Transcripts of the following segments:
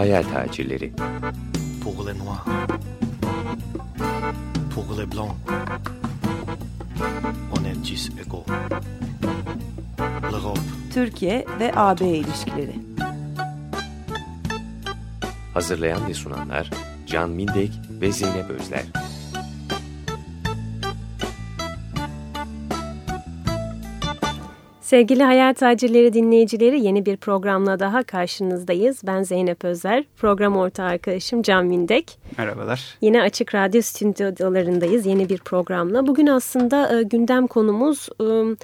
Hayal tacirleri. Pour les noirs. Pour les blancs. On est tous égaux. L'Europe. Türkiye ve AB ilişkileri. Hazırlayan ve sunanlar Can Mindek ve Zeynep Özler. Sevgili Hayal Tacirleri dinleyicileri yeni bir programla daha karşınızdayız. Ben Zeynep Özer, program ortağı arkadaşım Can Mindek. Merhabalar. Yine Açık Radyo stüdyolarındayız yeni bir programla. Bugün aslında e, gündem konumuz e,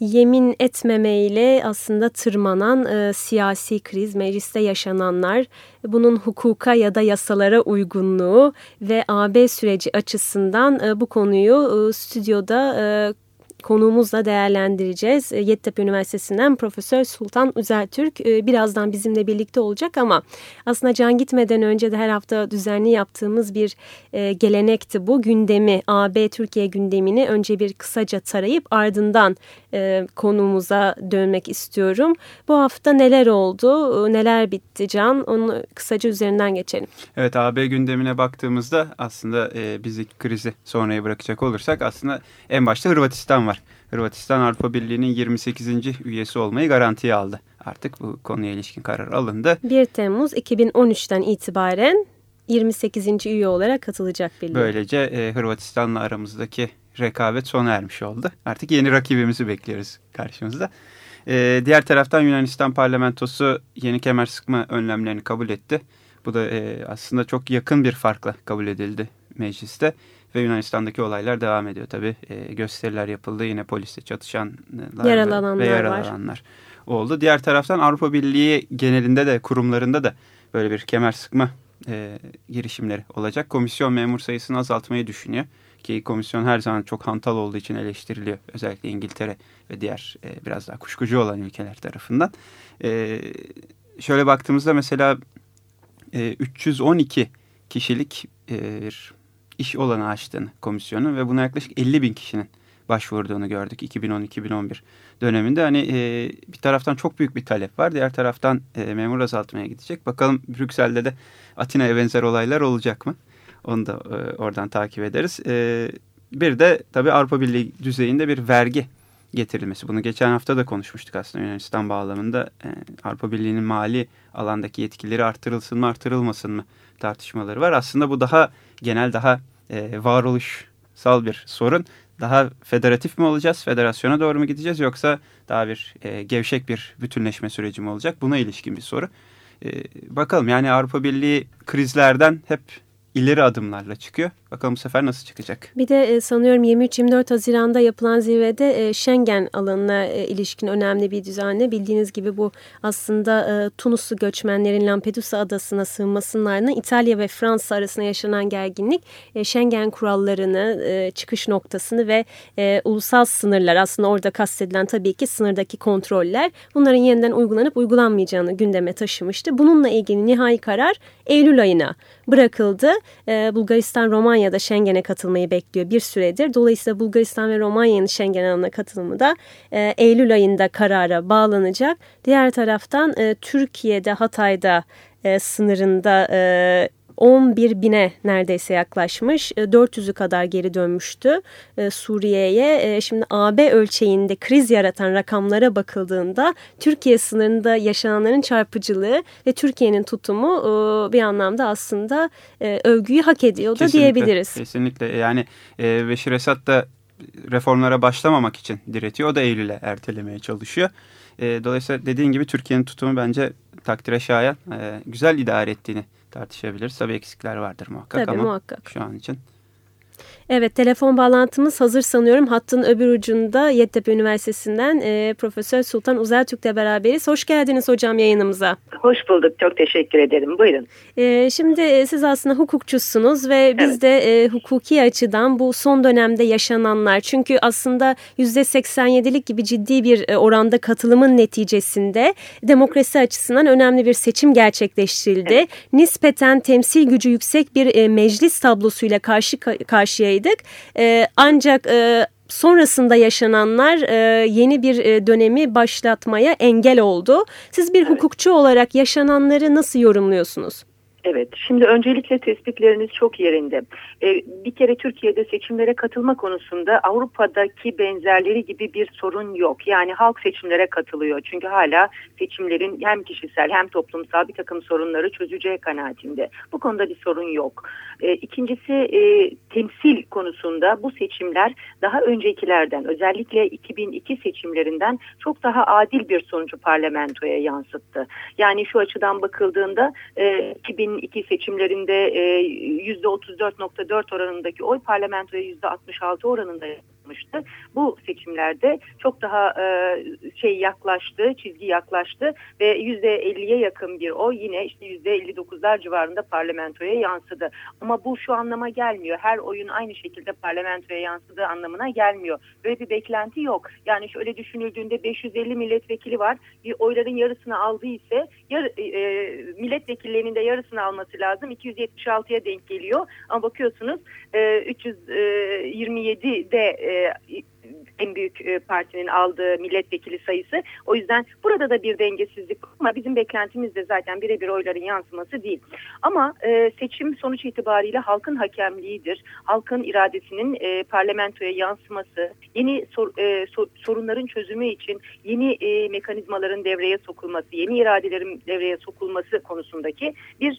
yemin etmemeyle aslında tırmanan e, siyasi kriz, mecliste yaşananlar, bunun hukuka ya da yasalara uygunluğu ve AB süreci açısından e, bu konuyu e, stüdyoda e, konuğumuzla değerlendireceğiz. E, Yeditepe Üniversitesi'nden Profesör Sultan Üzeltürk e, birazdan bizimle birlikte olacak ama aslında can gitmeden önce de her hafta düzenli yaptığımız bir e, gelenekti bu. Gündemi, AB Türkiye gündemini önce bir kısaca tarayıp ardından konuğumuza dönmek istiyorum. Bu hafta neler oldu, neler bitti Can? Onu kısaca üzerinden geçelim. Evet AB gündemine baktığımızda aslında bizi krizi sonraya bırakacak olursak aslında en başta Hırvatistan var. Hırvatistan Avrupa Birliği'nin 28. üyesi olmayı garantiye aldı. Artık bu konuya ilişkin karar alındı. 1 Temmuz 2013'ten itibaren 28. üye olarak katılacak birliğe. Böylece e, Hırvatistan'la aramızdaki rekabet sona ermiş oldu. Artık yeni rakibimizi bekliyoruz karşımızda. E, diğer taraftan Yunanistan parlamentosu yeni kemer sıkma önlemlerini kabul etti. Bu da e, aslında çok yakın bir farkla kabul edildi mecliste ve Yunanistan'daki olaylar devam ediyor tabii. E, gösteriler yapıldı yine polisle çatışanlar yaralananlar ve yaralananlar var. oldu. Diğer taraftan Avrupa Birliği genelinde de kurumlarında da böyle bir kemer sıkma e, girişimleri olacak. Komisyon memur sayısını azaltmayı düşünüyor. Ki komisyon her zaman çok hantal olduğu için eleştiriliyor. Özellikle İngiltere ve diğer e, biraz daha kuşkucu olan ülkeler tarafından. E, şöyle baktığımızda mesela e, 312 kişilik e, bir iş olanı açtığını komisyonun ve buna yaklaşık 50 bin kişinin başvurduğunu gördük 2010-2011 döneminde. Hani e, bir taraftan çok büyük bir talep var. Diğer taraftan e, memur azaltmaya gidecek. Bakalım Brüksel'de de Atina'ya benzer olaylar olacak mı? Onu da e, oradan takip ederiz. E, bir de tabii Avrupa Birliği düzeyinde bir vergi getirilmesi. Bunu geçen hafta da konuşmuştuk aslında Yunanistan bağlamında. E, Avrupa Birliği'nin mali alandaki yetkileri artırılsın mı artırılmasın mı tartışmaları var. Aslında bu daha genel daha e, varoluşsal bir sorun. Daha federatif mi olacağız? Federasyona doğru mu gideceğiz? Yoksa daha bir e, gevşek bir bütünleşme süreci mi olacak? Buna ilişkin bir soru. E, bakalım yani Avrupa Birliği krizlerden hep ileri adımlarla çıkıyor. Bakalım bu sefer nasıl çıkacak? Bir de e, sanıyorum 23-24 Haziran'da yapılan zirvede e, Schengen alanına e, ilişkin önemli bir düzenle bildiğiniz gibi bu aslında Tunuslu göçmenlerin Lampedusa adasına sığınmasının İtalya ve Fransa arasında yaşanan gerginlik Schengen kurallarını, çıkış noktasını ve ulusal sınırlar aslında orada kastedilen tabii ki sınırdaki kontroller bunların yeniden uygulanıp uygulanmayacağını gündeme taşımıştı. Bununla ilgili nihai karar Eylül ayına bırakıldı. Bulgaristan, Romanya Romanya da Schengen'e katılmayı bekliyor bir süredir. Dolayısıyla Bulgaristan ve Romanya'nın Schengen alanına katılımı da e, Eylül ayında karara bağlanacak. Diğer taraftan e, Türkiye'de Hatay'da e, sınırında e, 11 bine neredeyse yaklaşmış. 400'ü e, kadar geri dönmüştü e, Suriye'ye. E, şimdi AB ölçeğinde kriz yaratan rakamlara bakıldığında Türkiye sınırında yaşananların çarpıcılığı ve Türkiye'nin tutumu bir anlamda aslında övgüyü hak ediyor da diyebiliriz. Kesinlikle yani Beşir Esad da reformlara başlamamak için diretiyor. O da Eylül'e ertelemeye çalışıyor. dolayısıyla dediğin gibi Türkiye'nin tutumu bence takdire şayan güzel idare ettiğini tartışabiliriz. Tabii eksikler vardır muhakkak Tabii, ama muhakkak. şu an için Evet telefon bağlantımız hazır sanıyorum. Hattın öbür ucunda Yeditepe Üniversitesi'nden e, Profesör Sultan Uzeltürk'le beraberiz. Hoş geldiniz hocam yayınımıza. Hoş bulduk. Çok teşekkür ederim. Buyurun. E, şimdi e, siz aslında hukukçusunuz ve biz evet. de e, hukuki açıdan bu son dönemde yaşananlar çünkü aslında %87'lik gibi ciddi bir e, oranda katılımın neticesinde demokrasi açısından önemli bir seçim gerçekleştirildi. Evet. Nispeten temsil gücü yüksek bir e, meclis tablosuyla karşı karşıya durumdaydık. E, ancak e, sonrasında yaşananlar e, yeni bir e, dönemi başlatmaya engel oldu. Siz bir Evet. hukukçu olarak yaşananları nasıl yorumluyorsunuz? Evet, şimdi öncelikle tespitleriniz çok yerinde. Ee, bir kere Türkiye'de seçimlere katılma konusunda Avrupa'daki benzerleri gibi bir sorun yok. Yani halk seçimlere katılıyor. Çünkü hala seçimlerin hem kişisel hem toplumsal bir takım sorunları çözeceği kanaatinde. Bu konuda bir sorun yok. Ee, ikincisi e, temsil konusunda bu seçimler daha öncekilerden özellikle 2002 seçimlerinden çok daha adil bir sonucu parlamentoya yansıttı. Yani şu açıdan bakıldığında e, 2002 seçimlerinde e, %34.4 oranındaki oy parlamentoya %66 oranında yapılmıştı. Bu seçimlerde çok daha e, şey yaklaştı, çizgi yaklaştı ve %50'ye yakın bir oy yine işte %59'lar civarında parlamentoya yansıdı. Ama bu şu anlama gelmiyor. Her oyun aynı şekilde parlamentoya yansıdığı anlamına gelmiyor. Böyle bir beklenti yok. Yani şöyle düşünüldüğünde 550 milletvekili var. Bir oyların yarısını aldı ise yar, e, milletvekillerinin de yarısını alması lazım. 276'ya denk geliyor. Ama bakıyorsunuz e, 327 de e, äh, en büyük e, partinin aldığı milletvekili sayısı. O yüzden burada da bir dengesizlik ama bizim beklentimiz de zaten birebir oyların yansıması değil. Ama e, seçim sonuç itibariyle halkın hakemliğidir. Halkın iradesinin e, parlamentoya yansıması, yeni sor, sor, sorunların çözümü için yeni mekanizmaların devreye sokulması, yeni iradelerin devreye sokulması konusundaki bir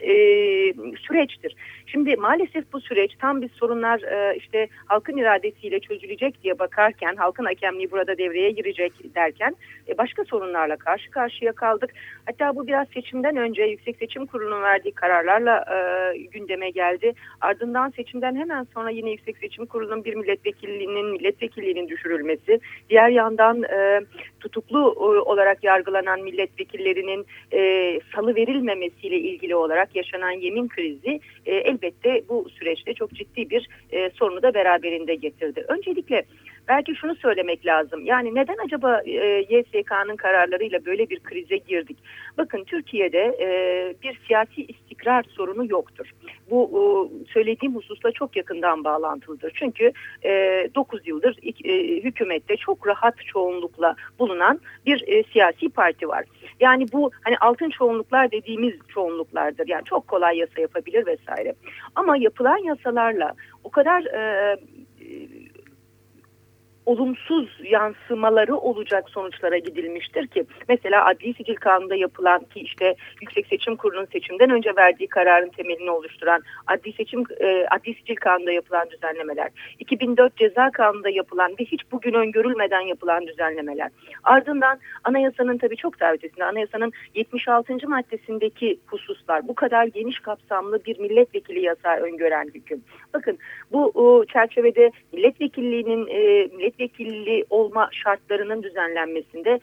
süreçtir. Şimdi maalesef bu süreç tam biz sorunlar işte halkın iradesiyle çözülecek diye bakarken, halkın hakemliği burada devreye girecek derken e, başka sorunlarla karşı karşıya kaldık. Hatta bu biraz seçimden önce Yüksek Seçim Kurulu'nun verdiği kararlarla e, gündeme geldi. Ardından seçimden hemen sonra yine Yüksek Seçim Kurulu'nun bir milletvekilliğinin milletvekilliğinin düşürülmesi, diğer yandan e, tutuklu e, olarak yargılanan milletvekillerinin e, salı verilmemesiyle ilgili olarak yaşanan yemin krizi e, elbette bu süreçte çok ciddi bir e, sorunu da beraberinde getirdi. Öncelikle belki şunu söylemek lazım. Yani neden acaba e, YSK'nın kararlarıyla böyle bir krize girdik? Bakın Türkiye'de e, bir siyasi istikrar sorunu yoktur. Bu e, söylediğim hususla çok yakından bağlantılıdır. Çünkü e, 9 yıldır e, hükümette çok rahat çoğunlukla bulunan bir e, siyasi parti var. Yani bu hani altın çoğunluklar dediğimiz çoğunluklardır. Yani çok kolay yasa yapabilir vesaire. Ama yapılan yasalarla o kadar e, olumsuz yansımaları olacak sonuçlara gidilmiştir ki mesela adli sicil kanunda yapılan ki işte Yüksek Seçim Kurulu'nun seçimden önce verdiği kararın temelini oluşturan adli seçim e, adli sicil kanunda yapılan düzenlemeler 2004 ceza kanunda yapılan ve hiç bugün öngörülmeden yapılan düzenlemeler ardından anayasanın tabii çok daha ötesinde anayasanın 76. maddesindeki hususlar bu kadar geniş kapsamlı bir milletvekili yasağı öngören hüküm. Bakın bu o, çerçevede milletvekilliğinin e, milletvekili olma şartlarının düzenlenmesinde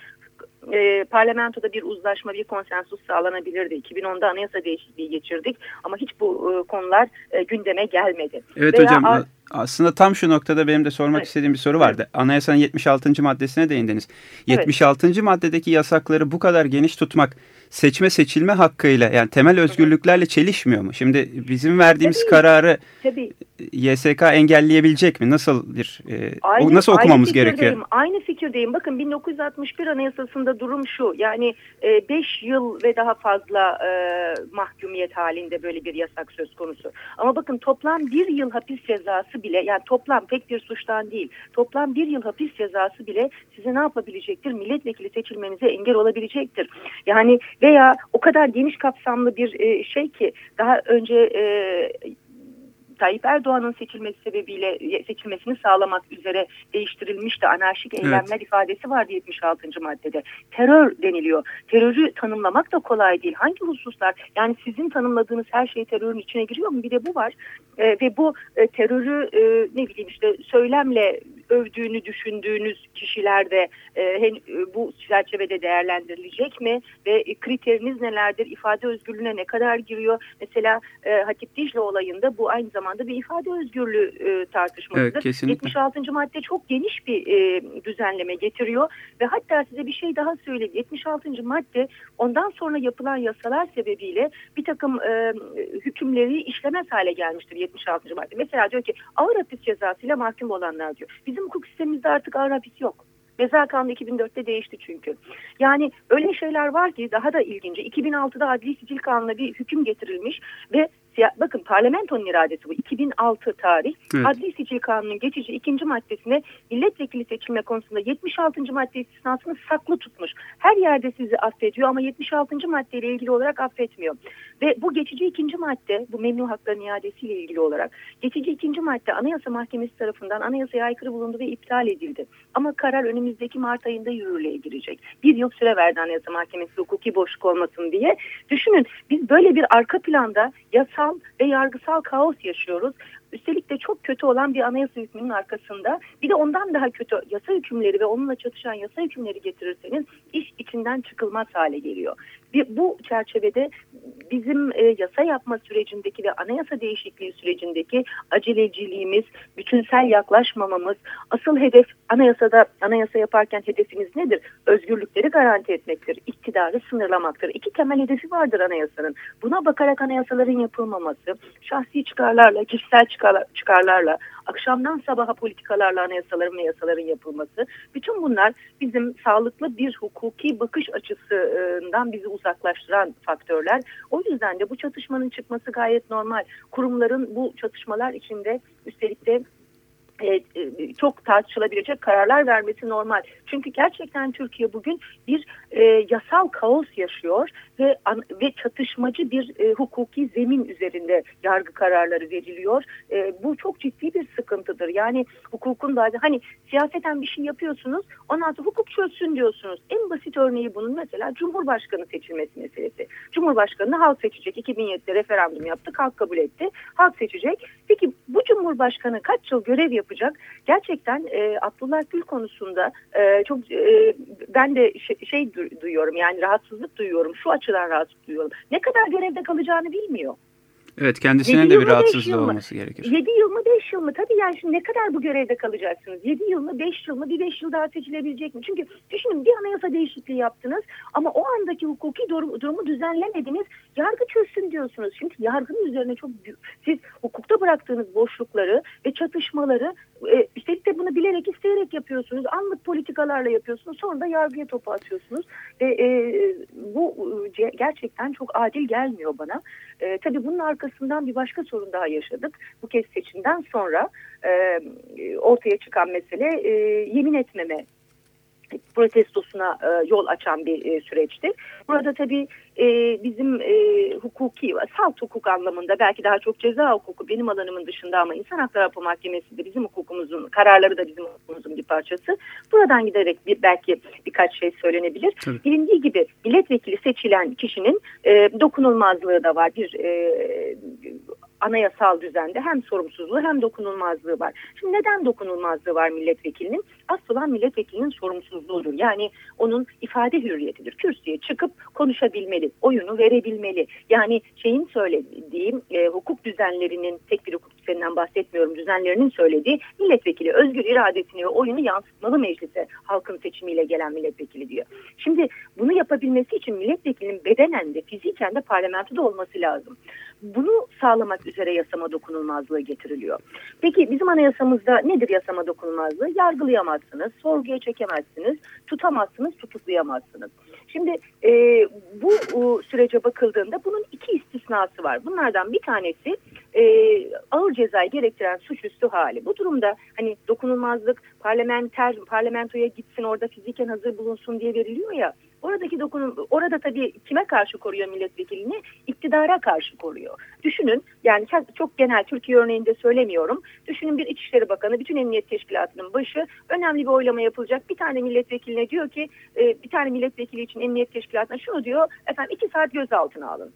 e, parlamentoda bir uzlaşma, bir konsensus sağlanabilirdi. 2010'da anayasa değişikliği geçirdik ama hiç bu e, konular e, gündeme gelmedi. Evet Veya hocam aslında tam şu noktada benim de sormak evet. istediğim bir soru vardı. Evet. Anayasanın 76. maddesine değindiniz. Evet. 76. maddedeki yasakları bu kadar geniş tutmak seçme seçilme hakkıyla yani temel özgürlüklerle çelişmiyor mu? Şimdi bizim verdiğimiz Tabii. kararı Tabii. YSK engelleyebilecek mi? Nasıl bir e, aynı, nasıl okumamız aynı gerekiyor? Aynı fikirdeyim. Bakın 1961 Anayasası'nda durum şu. Yani 5 e, yıl ve daha fazla e, mahkumiyet halinde böyle bir yasak söz konusu. Ama bakın toplam bir yıl hapis cezası bile yani toplam tek bir suçtan değil. Toplam bir yıl hapis cezası bile size ne yapabilecektir? Milletvekili seçilmenize engel olabilecektir. Yani veya o kadar geniş kapsamlı bir e, şey ki daha önce e, Tayyip Erdoğan'ın seçilmesi sebebiyle seçilmesini sağlamak üzere değiştirilmişti. Anarşik eylemler evet. ifadesi vardı 76. maddede. Terör deniliyor. Terörü tanımlamak da kolay değil. Hangi hususlar? Yani sizin tanımladığınız her şey terörün içine giriyor mu? Bir de bu var. E, ve bu e, terörü e, ne bileyim işte söylemle övdüğünü düşündüğünüz kişiler de e, e, bu çerçevede değerlendirilecek mi? Ve kriteriniz nelerdir? İfade özgürlüğüne ne kadar giriyor? Mesela e, Hatip Dicle olayında bu aynı zamanda bir ifade özgürlüğü e, tartışmasıdır. Evet, 76. madde çok geniş bir e, düzenleme getiriyor ve hatta size bir şey daha söyleyeyim. 76. madde ondan sonra yapılan yasalar sebebiyle bir takım e, hükümleri işlemez hale gelmiştir 76. madde. Mesela diyor ki ağır hapis cezasıyla mahkum olanlar diyor. Bizim hukuk sistemimizde artık ağır hapis yok. Ceza Kanunu 2004'te değişti çünkü. Yani öyle şeyler var ki daha da ilginci. 2006'da Adli Sicil Kanunu'na bir hüküm getirilmiş ve bakın parlamentonun iradesi bu 2006 tarih evet. adli sicil kanunun geçici ikinci maddesine milletvekili seçilme konusunda 76. madde istisnasını saklı tutmuş. Her yerde sizi affediyor ama 76. maddeyle ilgili olarak affetmiyor. Ve bu geçici ikinci madde bu memnu hakların iadesiyle ilgili olarak geçici ikinci madde Anayasa Mahkemesi tarafından anayasaya aykırı bulundu ve iptal edildi. Ama karar önümüzdeki Mart ayında yürürlüğe girecek. Bir yıl süre verdi Anayasa Mahkemesi hukuki boşluk olmasın diye. Düşünün biz böyle bir arka planda yasa siyasal ve yargısal kaos yaşıyoruz. Üstelik de çok kötü olan bir anayasa hükmünün arkasında bir de ondan daha kötü yasa hükümleri ve onunla çatışan yasa hükümleri getirirseniz iş içinden çıkılmaz hale geliyor. Bu çerçevede bizim e, yasa yapma sürecindeki ve anayasa değişikliği sürecindeki aceleciliğimiz, bütünsel yaklaşmamamız, asıl hedef anayasada anayasa yaparken hedefimiz nedir? Özgürlükleri garanti etmektir, iktidarı sınırlamaktır. İki temel hedefi vardır anayasanın. Buna bakarak anayasaların yapılmaması, şahsi çıkarlarla, kişisel çıkarlarla, akşamdan sabaha politikalarla anayasaların ve yasaların yapılması, bütün bunlar bizim sağlıklı bir hukuki bakış açısından bizi uzaklaştıran faktörler. O yüzden de bu çatışmanın çıkması gayet normal. Kurumların bu çatışmalar içinde üstelik de e, e, çok tartışılabilecek kararlar vermesi normal. Çünkü gerçekten Türkiye bugün bir e, yasal kaos yaşıyor ve an, ve çatışmacı bir e, hukuki zemin üzerinde yargı kararları veriliyor. E, bu çok ciddi bir sıkıntıdır. Yani hukukun da hani siyaseten bir şey yapıyorsunuz ondan sonra hukuk çözsün diyorsunuz. En basit örneği bunun mesela Cumhurbaşkanı seçilmesi meselesi. Cumhurbaşkanını halk seçecek. 2007'de referandum yaptık. Halk kabul etti. Halk seçecek. Peki bu Cumhurbaşkanı kaç yıl görev yapacak? Gerçekten e, Abdullah Gül konusunda e, çok e, ben de şey, şey duyuyorum yani rahatsızlık duyuyorum. Şu açıdan rahatsızlık duyuyorum. Ne kadar görevde kalacağını bilmiyor. Evet kendisine de bir rahatsızlığı olması gerekir. 7 yıl mı 5 yıl mı? Tabii yani şimdi ne kadar bu görevde kalacaksınız? 7 yıl mı 5 yıl mı? Bir 5 yıl daha seçilebilecek mi? Çünkü düşünün bir anayasa değişikliği yaptınız ama o andaki hukuki durum, durumu düzenlemediniz. Yargı çözsün diyorsunuz. Şimdi yargının üzerine çok siz hukukta bıraktığınız boşlukları ve çatışmaları e, üstelik de bunu bilerek isteyerek yapıyorsunuz. Anlık politikalarla yapıyorsunuz. Sonra da yargıya topu atıyorsunuz. Ve e, bu e, gerçekten çok adil gelmiyor bana. E, tabii bunun arkasından bir başka sorun daha yaşadık. Bu kez seçimden sonra e, ortaya çıkan mesele e, yemin etmeme protestosuna e, yol açan bir e, süreçti. Burada tabii e, bizim e, hukuki, salt hukuk anlamında belki daha çok ceza hukuku benim alanımın dışında ama insan hakları mahkemesi de bizim hukukumuzun, kararları da bizim hukukumuzun bir parçası. Buradan giderek bir, belki birkaç şey söylenebilir. Tabii. Bilindiği gibi milletvekili seçilen kişinin e, dokunulmazlığı da var. Bir e, anayasal düzende hem sorumsuzluğu hem dokunulmazlığı var. Şimdi neden dokunulmazlığı var milletvekilinin? Asıl olan milletvekilinin sorumsuzluğudur. Yani onun ifade hürriyetidir. Kürsüye çıkıp konuşabilmeli, oyunu verebilmeli. Yani şeyin söylediğim e, hukuk düzenlerinin tek bir hukuk düzeninden bahsetmiyorum. Düzenlerinin söylediği milletvekili özgür iradesini ve oyunu yansıtmalı meclise halkın seçimiyle gelen milletvekili diyor. Şimdi bunu yapabilmesi için milletvekilinin bedenen de fiziken de parlamentoda olması lazım. Bunu sağlamak üzere yasama dokunulmazlığı getiriliyor. Peki bizim anayasamızda nedir yasama dokunulmazlığı? Yargılayamazsınız, sorguya çekemezsiniz, tutamazsınız, tutuklayamazsınız. Şimdi e, bu o, sürece bakıldığında bunun iki istisnası var. Bunlardan bir tanesi e, ağır cezayı gerektiren suçüstü hali. Bu durumda hani dokunulmazlık parlamenter parlamentoya gitsin orada fiziken hazır bulunsun diye veriliyor ya. Oradaki dokunum orada tabii kime karşı koruyor milletvekilini? İktidara karşı koruyor. Düşünün yani çok genel Türkiye örneğinde söylemiyorum. Düşünün bir İçişleri Bakanı bütün emniyet teşkilatının başı önemli bir oylama yapılacak. Bir tane milletvekiline diyor ki e, bir tane milletvekili için emniyet teşkilatına şunu diyor efendim iki saat gözaltına alın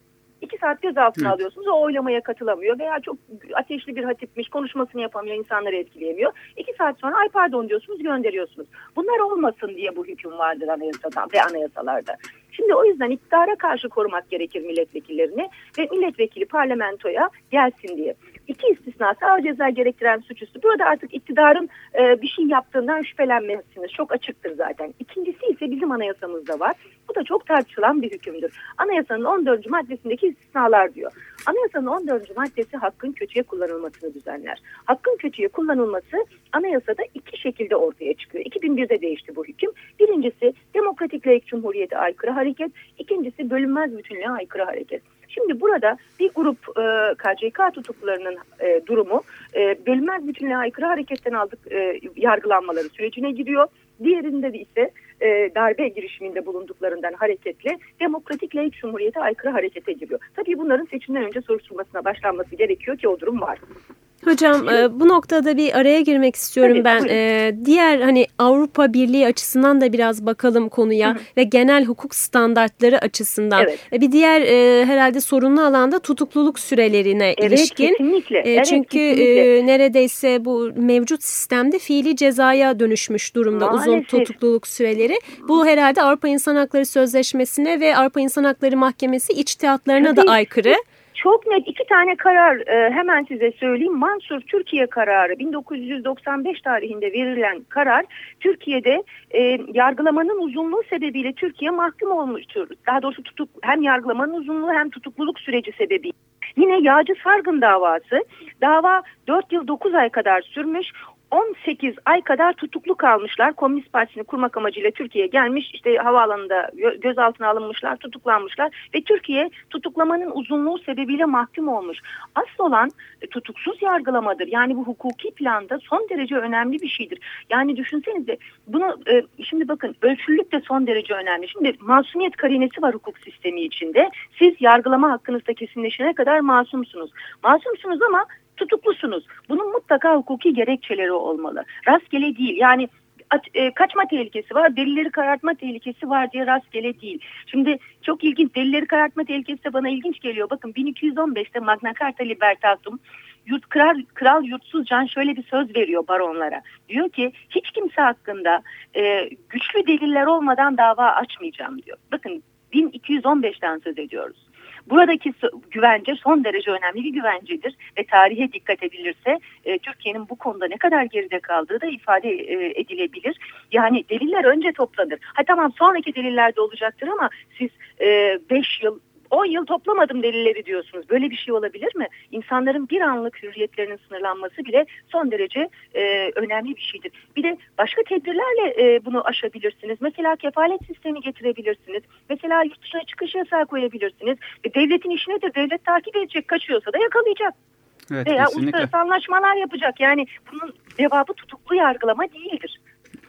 iki saat gözaltına evet. alıyorsunuz. O oylamaya katılamıyor veya çok ateşli bir hatipmiş konuşmasını yapamıyor, insanları etkileyemiyor. İki saat sonra ay pardon diyorsunuz gönderiyorsunuz. Bunlar olmasın diye bu hüküm vardır anayasadan ve anayasalarda. Şimdi o yüzden iktidara karşı korumak gerekir milletvekillerini ve milletvekili parlamentoya gelsin diye. İki istisnası ağır ceza gerektiren suçüstü. Burada artık iktidarın e, bir şey yaptığından şüphelenmezsiniz. Çok açıktır zaten. İkincisi ise bizim anayasamızda var. Bu da çok tartışılan bir hükümdür. Anayasanın 14. maddesindeki istisnalar diyor. Anayasanın 14. maddesi hakkın kötüye kullanılmasını düzenler. Hakkın kötüye kullanılması anayasada iki şekilde ortaya çıkıyor. 2001'de değişti bu hüküm. Birincisi demokratik layık cumhuriyete aykırı hareket. İkincisi bölünmez bütünlüğe aykırı hareket. Şimdi burada bir grup e, KCK tutuklularının e, durumu e, bölünmez bütünlüğe aykırı hareketten aldık e, yargılanmaları sürecine giriyor. Diğerinde de ise e, darbe girişiminde bulunduklarından hareketle demokratik layık cumhuriyete aykırı harekete giriyor. Tabii bunların seçimden önce soruşturmasına başlanması gerekiyor ki o durum var. Hocam e, bu noktada bir araya girmek istiyorum Tabii, ben. E, diğer hani Avrupa Birliği açısından da biraz bakalım konuya Hı ve genel hukuk standartları açısından. Evet. E, bir diğer e, herhalde sorunlu alanda tutukluluk sürelerine evet, ilişkin. Kesinlikle. E, çünkü kesinlikle. E, neredeyse bu mevcut sistemde fiili cezaya dönüşmüş durumda Maalesef. uzun tutukluluk süreleri. Bu herhalde Avrupa İnsan Hakları Sözleşmesi'ne ve Avrupa İnsan Hakları Mahkemesi içtihatlarına Tabii. da aykırı. Çok net iki tane karar e, hemen size söyleyeyim. Mansur Türkiye kararı 1995 tarihinde verilen karar Türkiye'de e, yargılamanın uzunluğu sebebiyle Türkiye mahkum olmuştur. Daha doğrusu tutuk hem yargılamanın uzunluğu hem tutukluluk süreci sebebi. Yine Yağcı Sargın davası. Dava 4 yıl 9 ay kadar sürmüş. 18 ay kadar tutuklu kalmışlar. Komünist Partisi'ni kurmak amacıyla Türkiye'ye gelmiş. İşte havaalanında gözaltına alınmışlar, tutuklanmışlar ve Türkiye tutuklamanın uzunluğu sebebiyle mahkum olmuş. Asıl olan e, tutuksuz yargılamadır. Yani bu hukuki planda son derece önemli bir şeydir. Yani düşünsenize bunu e, şimdi bakın ölçülülük de son derece önemli. Şimdi masumiyet karinesi var hukuk sistemi içinde. Siz yargılama hakkınızda kesinleşene kadar masumsunuz. Masumsunuz ama tutuklusunuz. Bunun mutlaka hukuki gerekçeleri olmalı. Rastgele değil. Yani e, kaçma tehlikesi var, delilleri karartma tehlikesi var diye rastgele değil. Şimdi çok ilginç, delilleri karartma tehlikesi de bana ilginç geliyor. Bakın 1215'te Magna Carta Libertatum yurt kral, kral yurtsuz can şöyle bir söz veriyor baronlara. Diyor ki hiç kimse hakkında e, güçlü deliller olmadan dava açmayacağım diyor. Bakın 1215'ten söz ediyoruz. Buradaki güvence son derece önemli bir güvencedir ve tarihe dikkat edilirse e, Türkiye'nin bu konuda ne kadar geride kaldığı da ifade e, edilebilir. Yani deliller önce toplanır. Ha tamam sonraki deliller de olacaktır ama siz 5 e, yıl 10 yıl toplamadım delilleri diyorsunuz. Böyle bir şey olabilir mi? İnsanların bir anlık hürriyetlerinin sınırlanması bile son derece e, önemli bir şeydir. Bir de başka tedbirlerle e, bunu aşabilirsiniz. Mesela kefalet sistemi getirebilirsiniz. Mesela yurt dışına çıkış yasağı koyabilirsiniz. E, devletin işi nedir? Devlet takip edecek. Kaçıyorsa da yakalayacak. Evet, Veya kesinlikle. uluslararası anlaşmalar yapacak. Yani bunun cevabı tutuklu yargılama değildir.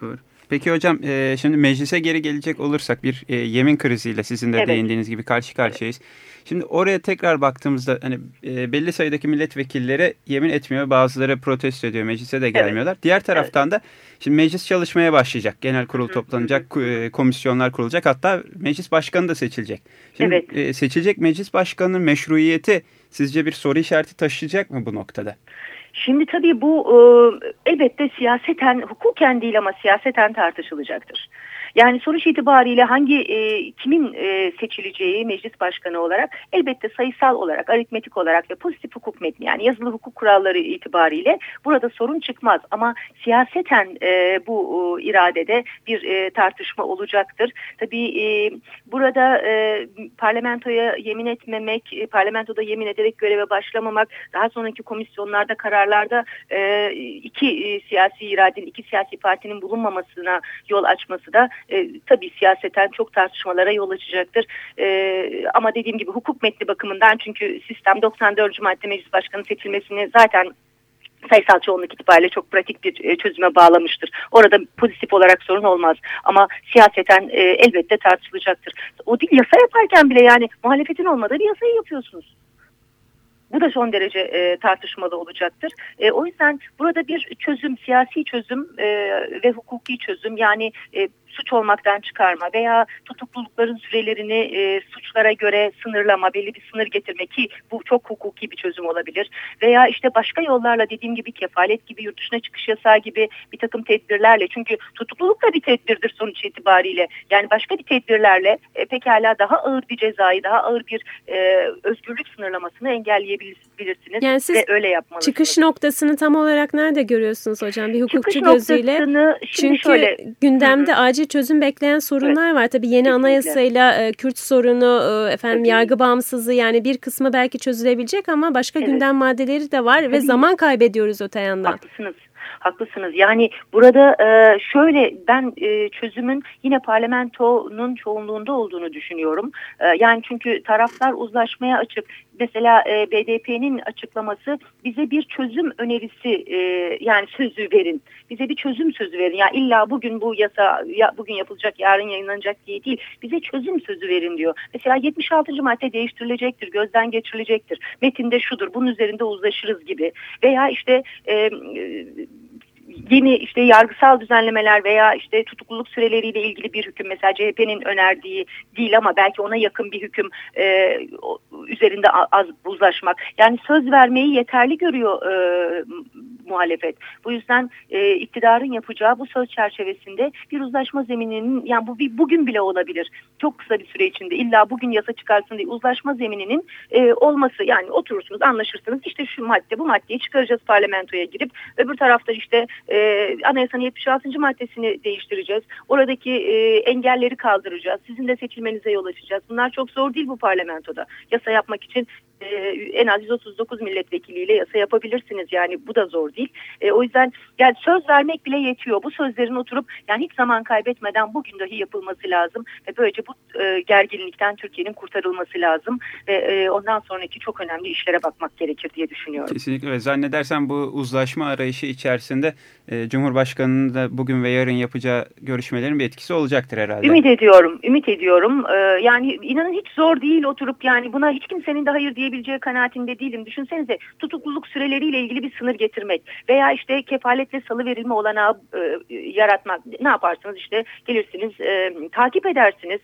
Doğru. Peki hocam e, şimdi meclise geri gelecek olursak bir e, yemin kriziyle sizin de evet. değindiğiniz gibi karşı karşıyayız. Evet. Şimdi oraya tekrar baktığımızda hani e, belli sayıdaki milletvekilleri yemin etmiyor bazıları protesto ediyor meclise de gelmiyorlar. Evet. Diğer taraftan evet. da şimdi meclis çalışmaya başlayacak. Genel kurul toplanacak, e, komisyonlar kurulacak hatta meclis başkanı da seçilecek. Şimdi evet. e, seçilecek meclis başkanının meşruiyeti sizce bir soru işareti taşıyacak mı bu noktada? Şimdi tabii bu e, elbette siyaseten, hukuken değil ama siyaseten tartışılacaktır. Yani sonuç itibariyle hangi e, kimin e, seçileceği meclis başkanı olarak elbette sayısal olarak, aritmetik olarak ve pozitif hukuk metni yani yazılı hukuk kuralları itibariyle burada sorun çıkmaz. Ama siyaseten e, bu e, iradede bir e, tartışma olacaktır. Tabii e, burada e, parlamentoya yemin etmemek, e, parlamentoda yemin ederek göreve başlamamak, daha sonraki komisyonlarda, kararlarda e, iki e, siyasi iradenin, iki siyasi partinin bulunmamasına yol açması da e, tabii siyaseten çok tartışmalara yol açacaktır. E, ama dediğim gibi hukuk metni bakımından çünkü sistem 94. madde meclis başkanı seçilmesini zaten sayısal çoğunluk itibariyle çok pratik bir e, çözüme bağlamıştır. Orada pozitif olarak sorun olmaz ama siyaseten e, elbette tartışılacaktır. O değil yasa yaparken bile yani muhalefetin olmadığı bir yasayı yapıyorsunuz. Bu da son derece e, tartışmalı olacaktır. E, o yüzden burada bir çözüm, siyasi çözüm e, ve hukuki çözüm yani e, suç olmaktan çıkarma veya tutuklulukların sürelerini e, suçlara göre sınırlama, belli bir sınır getirme ki bu çok hukuki bir çözüm olabilir. Veya işte başka yollarla dediğim gibi kefalet gibi, yurt dışına çıkış yasağı gibi bir takım tedbirlerle çünkü tutukluluk da bir tedbirdir sonuç itibariyle. Yani başka bir tedbirlerle e, pekala daha ağır bir cezayı, daha ağır bir e, özgürlük sınırlamasını engelleyebilirsiniz yani siz ve öyle yapmalısınız. Çıkış noktasını tam olarak nerede görüyorsunuz hocam bir hukukçu çıkış gözüyle? Çünkü şöyle, gündemde hı acil acil çözüm bekleyen sorunlar evet. var. Tabii yeni Kesinlikle. anayasayla e, Kürt sorunu, e, efendim Tabii. yargı bağımsızlığı yani bir kısmı belki çözülebilecek ama başka evet. gündem maddeleri de var Tabii. ve zaman kaybediyoruz öte yandan. Haklısınız haklısınız. Yani burada e, şöyle ben e, çözümün yine parlamentonun çoğunluğunda olduğunu düşünüyorum. E, yani çünkü taraflar uzlaşmaya açık. Mesela e, BDP'nin açıklaması bize bir çözüm önerisi e, yani sözü verin. Bize bir çözüm sözü verin. Yani illa bugün bu yasa ya, bugün yapılacak yarın yayınlanacak diye değil. Bize çözüm sözü verin diyor. Mesela 76. madde değiştirilecektir, gözden geçirilecektir. Metinde şudur, bunun üzerinde uzlaşırız gibi. Veya işte e, yeni işte yargısal düzenlemeler veya işte tutukluluk süreleriyle ilgili bir hüküm mesela CHP'nin önerdiği değil ama belki ona yakın bir hüküm e, üzerinde az uzlaşmak. Yani söz vermeyi yeterli görüyor e, muhalefet. Bu yüzden e, iktidarın yapacağı bu söz çerçevesinde bir uzlaşma zemininin yani bu bir bugün bile olabilir. Çok kısa bir süre içinde illa bugün yasa çıkarsın diye uzlaşma zemininin e, olması yani oturursunuz anlaşırsınız işte şu madde bu maddeyi çıkaracağız parlamentoya girip öbür tarafta işte e, anayasanın 76. maddesini değiştireceğiz. Oradaki e, engelleri kaldıracağız. Sizin de seçilmenize yol açacağız. Bunlar çok zor değil bu parlamentoda. Yasa yapmak için e, en az 139 milletvekiliyle yasa yapabilirsiniz. Yani bu da zor değil. E, o yüzden yani söz vermek bile yetiyor. Bu sözlerin oturup yani hiç zaman kaybetmeden bugün dahi yapılması lazım. Ve böylece bu e, gerginlikten Türkiye'nin kurtarılması lazım. Ve e, ondan sonraki çok önemli işlere bakmak gerekir diye düşünüyorum. Kesinlikle ve zannedersem bu uzlaşma arayışı içerisinde e, Cumhurbaşkanı'nın da bugün ve yarın yapacağı görüşmelerin bir etkisi olacaktır herhalde. Ümit ediyorum, ümit ediyorum. E, yani inanın hiç zor değil oturup yani buna hiç kimsenin de hayır diyebileceği kanaatinde değilim. Düşünsenize tutukluluk süreleriyle ilgili bir sınır getirmek veya işte kefaletle salı verilme olanağı e, yaratmak. Ne yaparsınız işte gelirsiniz takip edersiniz.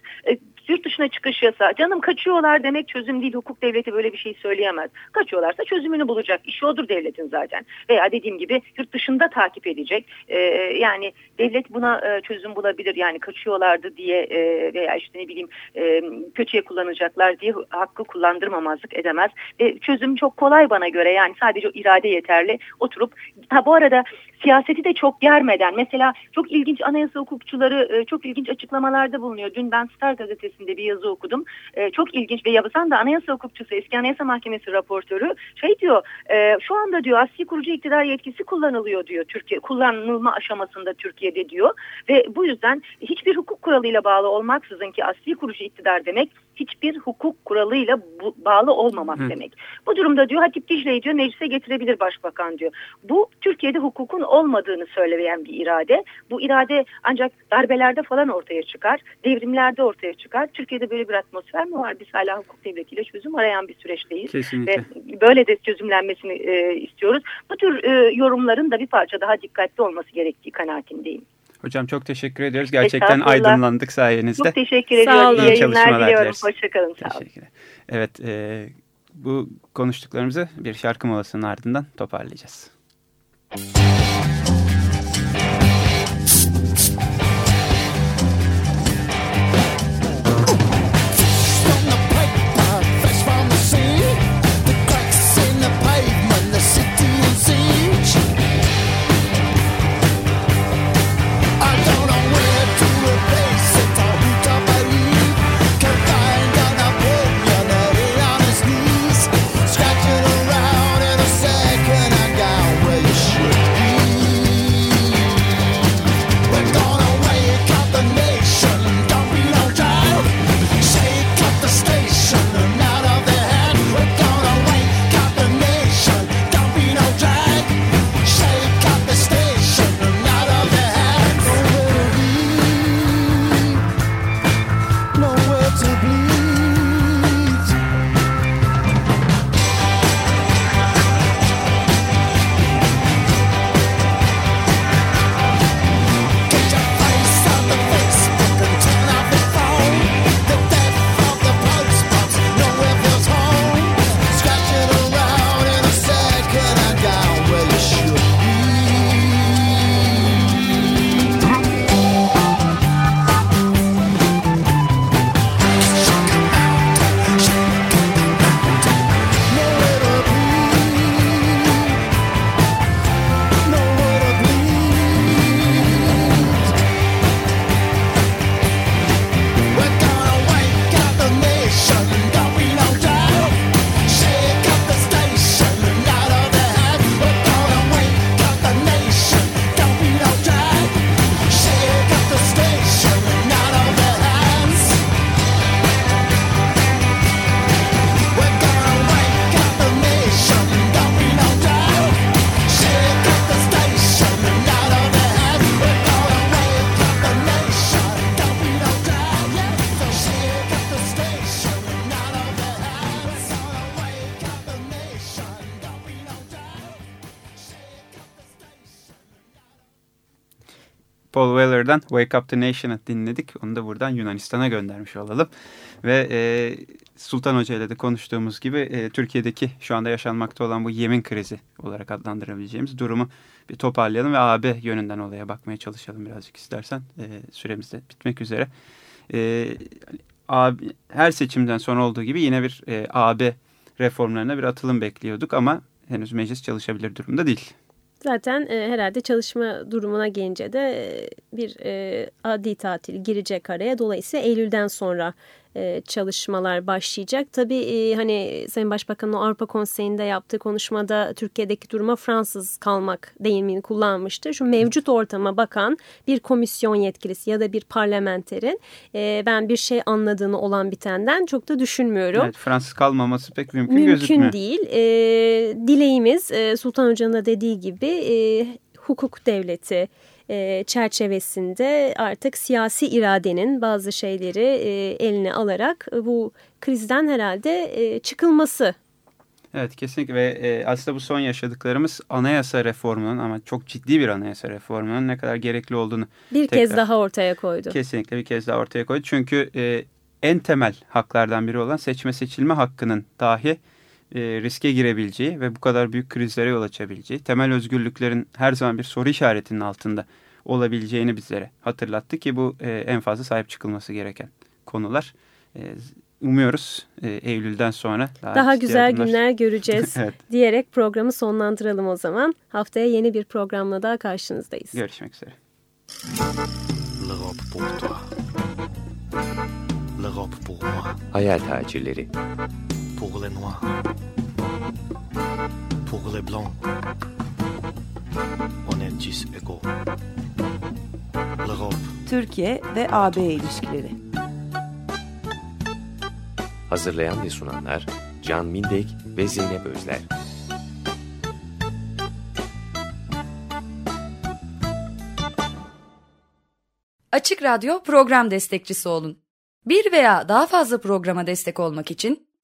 Yurt dışına çıkış yasa. Canım kaçıyorlar demek çözüm değil. Hukuk devleti böyle bir şey söyleyemez. Kaçıyorlarsa çözümünü bulacak. İşi odur devletin zaten. Veya dediğim gibi yurt dışında takip edecek. E, yani devlet buna e, çözüm bulabilir. Yani kaçıyorlardı diye e, veya işte ne bileyim e, kötüye kullanacaklar diye hakkı kullandırmamazlık edemez. E, çözüm çok kolay bana göre. Yani sadece irade yeterli. Oturup ha bu arada siyaseti de çok germeden mesela çok ilginç anayasa hukukçuları e, çok ilginç açıklamalarda bulunuyor. Dün ben Star gazetesinde bir yazı okudum. E, çok ilginç ve Yavuzan da anayasa hukukçusu eski anayasa mahkemesi raportörü şey diyor e, şu anda diyor asli kurucu iktidar yetkisi kullanılıyor diyor Türkiye kullanılma aşamasında Türkiye'de diyor ve bu yüzden hiçbir hukuk kuralıyla bağlı olmaksızın ki asli kurucu iktidar demek hiçbir hukuk kuralıyla bu, bağlı olmamak Hı. demek. Bu durumda diyor Hatip Dicle'yi diyor meclise getirebilir başbakan diyor. Bu Türkiye'de hukukun olmadığını söyleyen bir irade. Bu irade ancak darbelerde falan ortaya çıkar, devrimlerde ortaya çıkar. Türkiye'de böyle bir atmosfer mi var? Biz hala hukuk devletiyle çözüm arayan bir süreçteyiz. Kesinlikle. Ve böyle de çözümlenmesini e, istiyoruz. Bu tür e, yorumların da bir parça daha dikkatli olması gerektiği kanaatindeyim. Hocam çok teşekkür ediyoruz. Gerçekten aydınlandık sayenizde. Çok teşekkür ediyorum. Sağ olun. İyi yayınlar diliyorum. Hoşçakalın. Olun. Evet, e, bu konuştuklarımızı bir şarkı molasının ardından toparlayacağız. where Paul Weller'dan Wake Up the Nation'ı dinledik. Onu da buradan Yunanistan'a göndermiş olalım. Ve e, Sultan Hoca ile de konuştuğumuz gibi e, Türkiye'deki şu anda yaşanmakta olan bu yemin krizi olarak adlandırabileceğimiz durumu bir toparlayalım ve AB yönünden olaya bakmaya çalışalım birazcık istersen. E, süremiz de bitmek üzere. E, AB, her seçimden sonra olduğu gibi yine bir e, AB reformlarına bir atılım bekliyorduk ama henüz meclis çalışabilir durumda değil. Zaten e, herhalde çalışma durumuna gelince de e, bir e, adi tatil girecek araya. Dolayısıyla Eylül'den sonra çalışmalar başlayacak. Tabii e, hani Sayın Başbakan'ın Avrupa Konseyi'nde yaptığı konuşmada Türkiye'deki duruma Fransız kalmak deyimini kullanmıştı. Şu mevcut ortama bakan bir komisyon yetkilisi ya da bir parlamenterin e, ben bir şey anladığını olan bitenden çok da düşünmüyorum. Evet, Fransız kalmaması pek mümkün, mümkün gözükmüyor. Mümkün değil. E, dileğimiz e, Sultan Hoca'nın da dediği gibi e, hukuk devleti, e, çerçevesinde artık siyasi iradenin bazı şeyleri e, eline alarak e, bu krizden herhalde e, çıkılması. Evet kesinlikle ve e, aslında bu son yaşadıklarımız anayasa reformunun ama çok ciddi bir anayasa reformunun ne kadar gerekli olduğunu bir tekrar, kez daha ortaya koydu. Kesinlikle bir kez daha ortaya koydu. Çünkü e, en temel haklardan biri olan seçme seçilme hakkının dahi e, riske girebileceği ve bu kadar büyük krizlere yol açabileceği, temel özgürlüklerin her zaman bir soru işaretinin altında olabileceğini bizlere hatırlattı ki bu e, en fazla sahip çıkılması gereken konular. E, umuyoruz e, Eylül'den sonra daha, daha güzel adımlar... günler göreceğiz evet. diyerek programı sonlandıralım o zaman. Haftaya yeni bir programla daha karşınızdayız. Görüşmek üzere. L'Europe pour toi. L'Europe pour moi. Hayal tacirleri. Pour les noirs. Pour les blancs. On est tous égaux. Türkiye ve AB ilişkileri. Hazırlayan ve sunanlar Can Mindek ve Zeynep Özler. Açık Radyo program destekçisi olun. Bir veya daha fazla programa destek olmak için